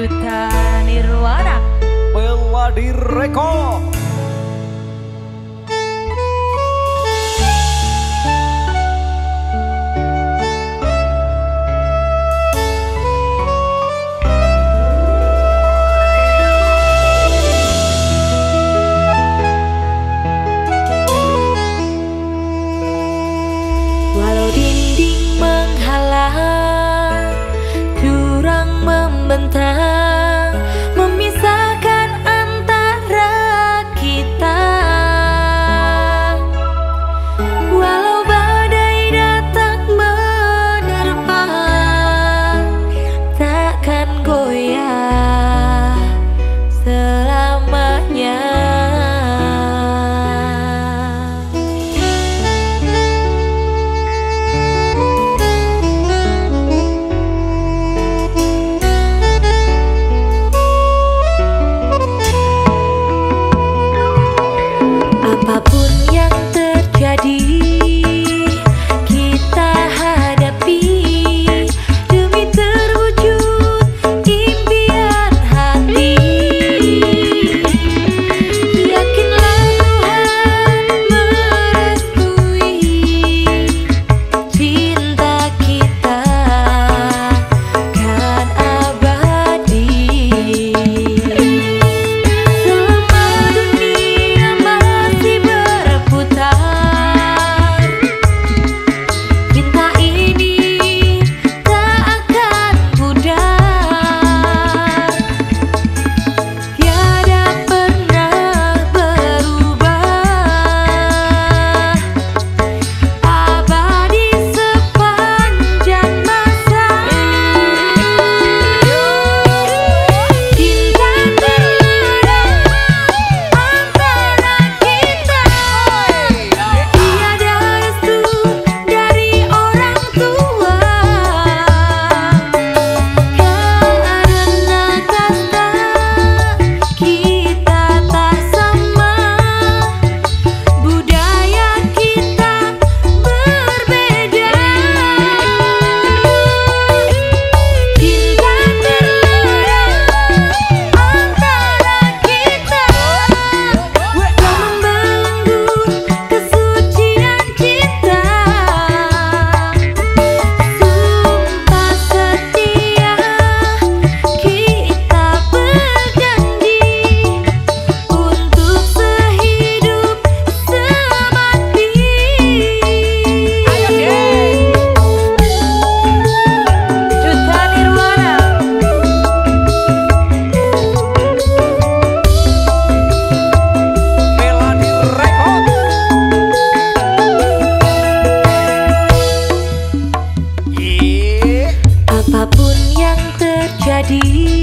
Duta Nirwana. Bella Direko jadi